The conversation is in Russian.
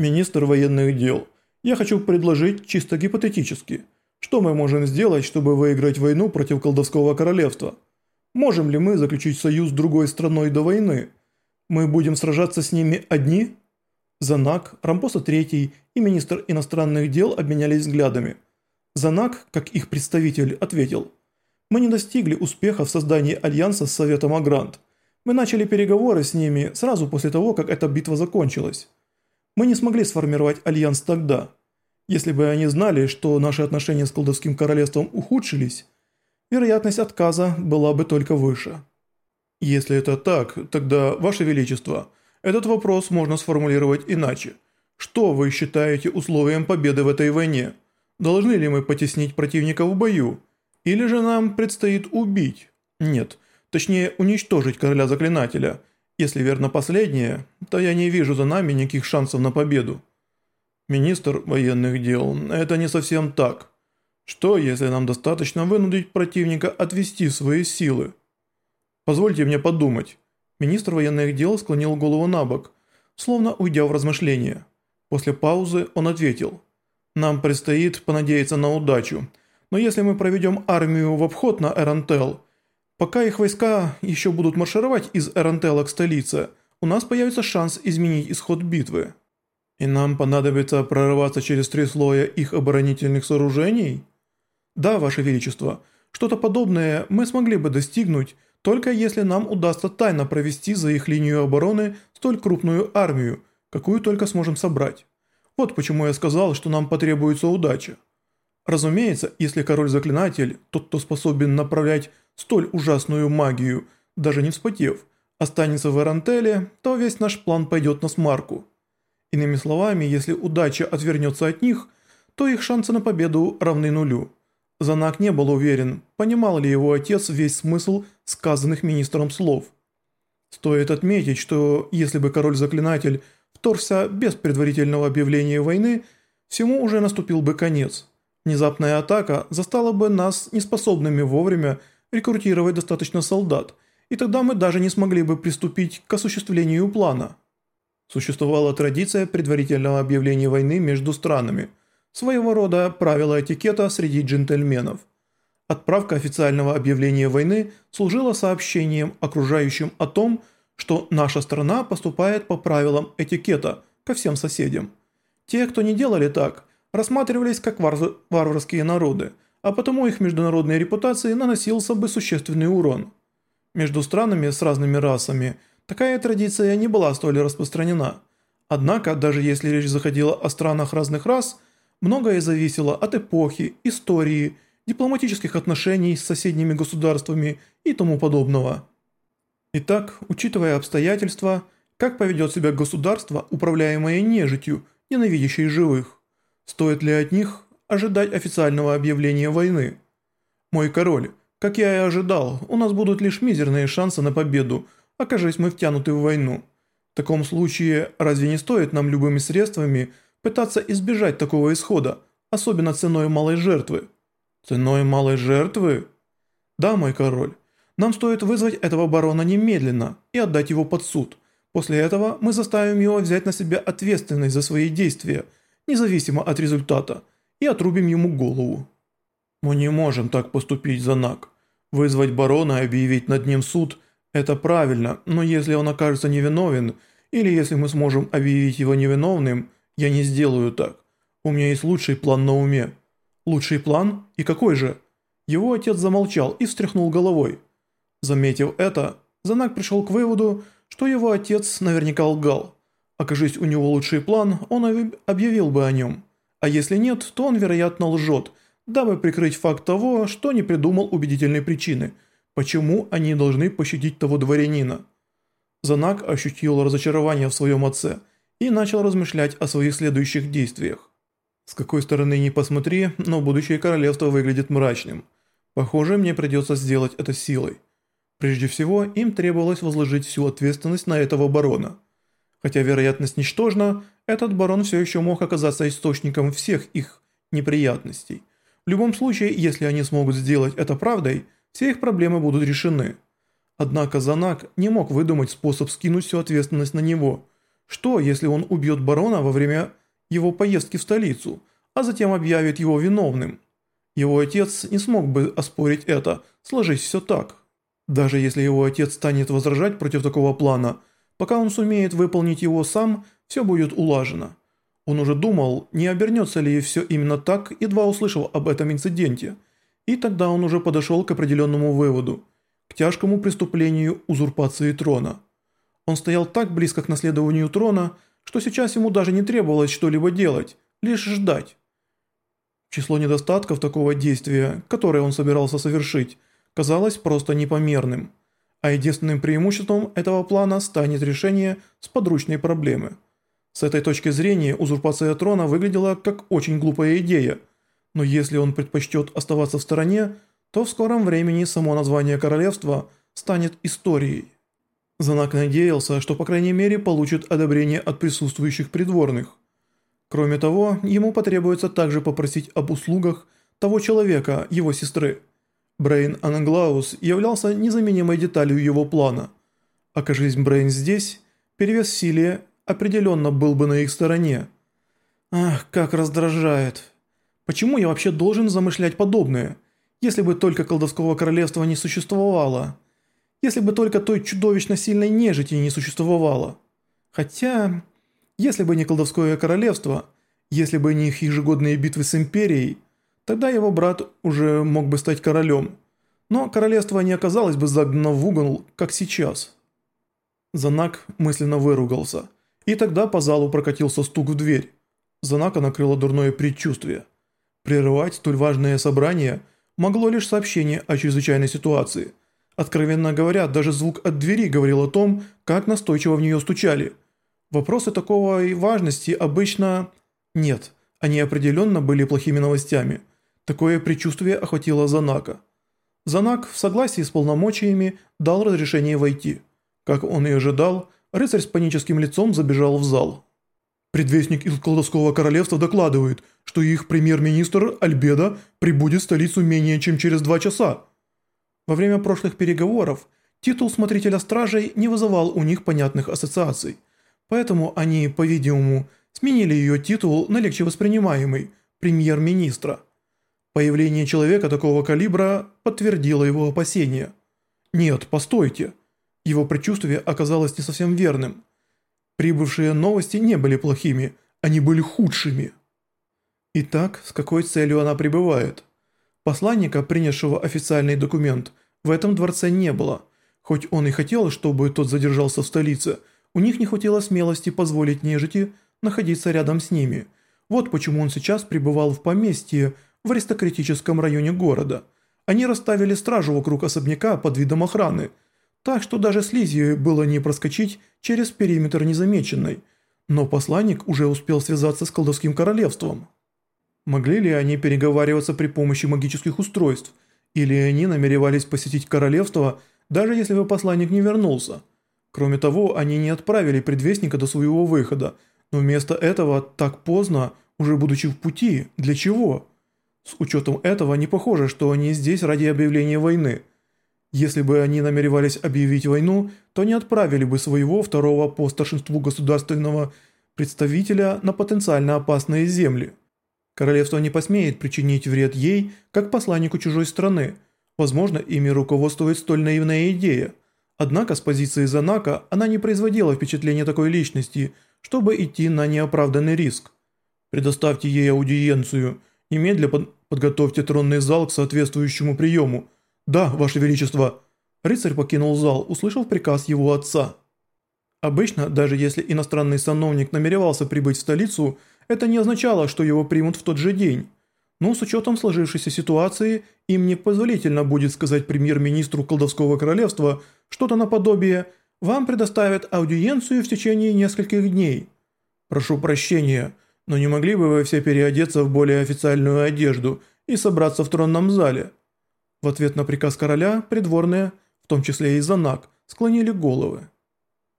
Министр военных дел, я хочу предложить чисто гипотетически. Что мы можем сделать, чтобы выиграть войну против колдовского королевства? Можем ли мы заключить союз с другой страной до войны? Мы будем сражаться с ними одни? Занак, Рампоса III и министр иностранных дел обменялись взглядами. Занак, как их представитель, ответил. Мы не достигли успеха в создании альянса с Советом Агрант. Мы начали переговоры с ними сразу после того, как эта битва закончилась. Мы не смогли сформировать альянс тогда. Если бы они знали, что наши отношения с колдовским королевством ухудшились, вероятность отказа была бы только выше. Если это так, тогда, Ваше Величество, этот вопрос можно сформулировать иначе. Что вы считаете условием победы в этой войне? Должны ли мы потеснить противника в бою? Или же нам предстоит убить? Нет, точнее уничтожить короля заклинателя. Если верно последнее, то я не вижу за нами никаких шансов на победу. Министр военных дел, это не совсем так. Что, если нам достаточно вынудить противника отвести свои силы? Позвольте мне подумать. Министр военных дел склонил голову на бок, словно уйдя в размышления. После паузы он ответил. «Нам предстоит понадеяться на удачу, но если мы проведем армию в обход на Эрантел, пока их войска еще будут маршировать из Эрантела к столице, у нас появится шанс изменить исход битвы. И нам понадобится прорываться через три слоя их оборонительных сооружений? Да, Ваше Величество, что-то подобное мы смогли бы достигнуть, только если нам удастся тайно провести за их линию обороны столь крупную армию, какую только сможем собрать. Вот почему я сказал, что нам потребуется удача. Разумеется, если король-заклинатель, тот, кто способен направлять столь ужасную магию, даже не вспотев, останется в Эрантеле, то весь наш план пойдет на смарку. Иными словами, если удача отвернется от них, то их шансы на победу равны нулю. Занак не был уверен, понимал ли его отец весь смысл сказанных министром слов. Стоит отметить, что если бы король-заклинатель вторгся без предварительного объявления войны, всему уже наступил бы конец. Внезапная атака застала бы нас неспособными вовремя рекрутировать достаточно солдат, и тогда мы даже не смогли бы приступить к осуществлению плана. Существовала традиция предварительного объявления войны между странами – Своего рода правило этикета среди джентльменов. Отправка официального объявления войны служила сообщением окружающим о том, что наша страна поступает по правилам этикета ко всем соседям. Те, кто не делали так, рассматривались как вар варварские народы, а потому их международной репутации наносился бы существенный урон. Между странами с разными расами такая традиция не была столь распространена. Однако, даже если речь заходила о странах разных рас – Многое зависело от эпохи, истории, дипломатических отношений с соседними государствами и тому подобного. Итак, учитывая обстоятельства, как поведет себя государство, управляемое нежитью, ненавидящее живых? Стоит ли от них ожидать официального объявления войны? Мой король, как я и ожидал, у нас будут лишь мизерные шансы на победу, окажись мы втянуты в войну. В таком случае, разве не стоит нам любыми средствами – пытаться избежать такого исхода, особенно ценой малой жертвы. Ценой малой жертвы? Да, мой король. Нам стоит вызвать этого барона немедленно и отдать его под суд. После этого мы заставим его взять на себя ответственность за свои действия, независимо от результата, и отрубим ему голову. Мы не можем так поступить, Занак. Вызвать барона и объявить над ним суд – это правильно, но если он окажется невиновен, или если мы сможем объявить его невиновным – я не сделаю так. У меня есть лучший план на уме. Лучший план? И какой же? Его отец замолчал и встряхнул головой. Заметив это, Занак пришел к выводу, что его отец наверняка лгал. Окажись у него лучший план, он объявил бы о нем. А если нет, то он, вероятно, лжет, дабы прикрыть факт того, что не придумал убедительной причины, почему они должны пощадить того дворянина. Занак ощутил разочарование в своем отце – и начал размышлять о своих следующих действиях. С какой стороны ни посмотри, но будущее королевство выглядит мрачным. Похоже, мне придется сделать это силой. Прежде всего, им требовалось возложить всю ответственность на этого барона. Хотя вероятность ничтожна, этот барон все еще мог оказаться источником всех их неприятностей. В любом случае, если они смогут сделать это правдой, все их проблемы будут решены. Однако Занак не мог выдумать способ скинуть всю ответственность на него – Что, если он убьет барона во время его поездки в столицу, а затем объявит его виновным? Его отец не смог бы оспорить это, сложись все так. Даже если его отец станет возражать против такого плана, пока он сумеет выполнить его сам, все будет улажено. Он уже думал, не обернется ли все именно так, едва услышал об этом инциденте. И тогда он уже подошел к определенному выводу, к тяжкому преступлению узурпации трона. Он стоял так близко к наследованию трона, что сейчас ему даже не требовалось что-либо делать, лишь ждать. Число недостатков такого действия, которое он собирался совершить, казалось просто непомерным. А единственным преимуществом этого плана станет решение сподручной проблемы. С этой точки зрения узурпация трона выглядела как очень глупая идея, но если он предпочтет оставаться в стороне, то в скором времени само название королевства станет историей. Занак надеялся, что по крайней мере получит одобрение от присутствующих придворных. Кроме того, ему потребуется также попросить об услугах того человека, его сестры. Брейн Англаус являлся незаменимой деталью его плана. Окажись Брейн здесь, перевес силе определенно был бы на их стороне. Ах, как раздражает. Почему я вообще должен замышлять подобное, если бы только колдовского королевства не существовало? если бы только той чудовищно сильной нежити не существовало. Хотя, если бы не колдовское королевство, если бы не их ежегодные битвы с империей, тогда его брат уже мог бы стать королем. Но королевство не оказалось бы загнано в угол, как сейчас. Занак мысленно выругался, и тогда по залу прокатился стук в дверь. Занака накрыло дурное предчувствие. Прерывать столь важное собрание могло лишь сообщение о чрезвычайной ситуации – Откровенно говоря, даже звук от двери говорил о том, как настойчиво в нее стучали. Вопросы такого важности обычно... Нет, они определенно были плохими новостями. Такое предчувствие охватило Занака. Занак в согласии с полномочиями дал разрешение войти. Как он и ожидал, рыцарь с паническим лицом забежал в зал. Предвестник из колдовского королевства докладывает, что их премьер-министр Альбеда прибудет в столицу менее чем через два часа. Во время прошлых переговоров титул смотрителя стражей не вызывал у них понятных ассоциаций, поэтому они, по-видимому, сменили ее титул на легче воспринимаемый премьер-министра. Появление человека такого калибра подтвердило его опасения. Нет, постойте. Его предчувствие оказалось не совсем верным. Прибывшие новости не были плохими, они были худшими. Итак, с какой целью она прибывает? Посланника, принявшего официальный документ, в этом дворце не было. Хоть он и хотел, чтобы тот задержался в столице, у них не хватило смелости позволить нежити находиться рядом с ними. Вот почему он сейчас пребывал в поместье в аристократическом районе города. Они расставили стражу вокруг особняка под видом охраны, так что даже слизи было не проскочить через периметр незамеченной. Но посланник уже успел связаться с колдовским королевством. Могли ли они переговариваться при помощи магических устройств, или они намеревались посетить королевство, даже если бы посланник не вернулся? Кроме того, они не отправили предвестника до своего выхода, но вместо этого так поздно, уже будучи в пути, для чего? С учетом этого не похоже, что они здесь ради объявления войны. Если бы они намеревались объявить войну, то не отправили бы своего второго по старшинству государственного представителя на потенциально опасные земли. Королевство не посмеет причинить вред ей, как посланнику чужой страны. Возможно, ими руководствует столь наивная идея. Однако с позиции Занака она не производила впечатления такой личности, чтобы идти на неоправданный риск. Предоставьте ей аудиенцию. Немедля под подготовьте тронный зал к соответствующему приему. Да, Ваше Величество. Рыцарь покинул зал, услышав приказ его отца. Обычно, даже если иностранный сановник намеревался прибыть в столицу, это не означало, что его примут в тот же день. Но с учетом сложившейся ситуации, им не позволительно будет сказать премьер-министру колдовского королевства что-то наподобие «Вам предоставят аудиенцию в течение нескольких дней». «Прошу прощения, но не могли бы вы все переодеться в более официальную одежду и собраться в тронном зале?» В ответ на приказ короля придворные, в том числе и Занак, склонили головы.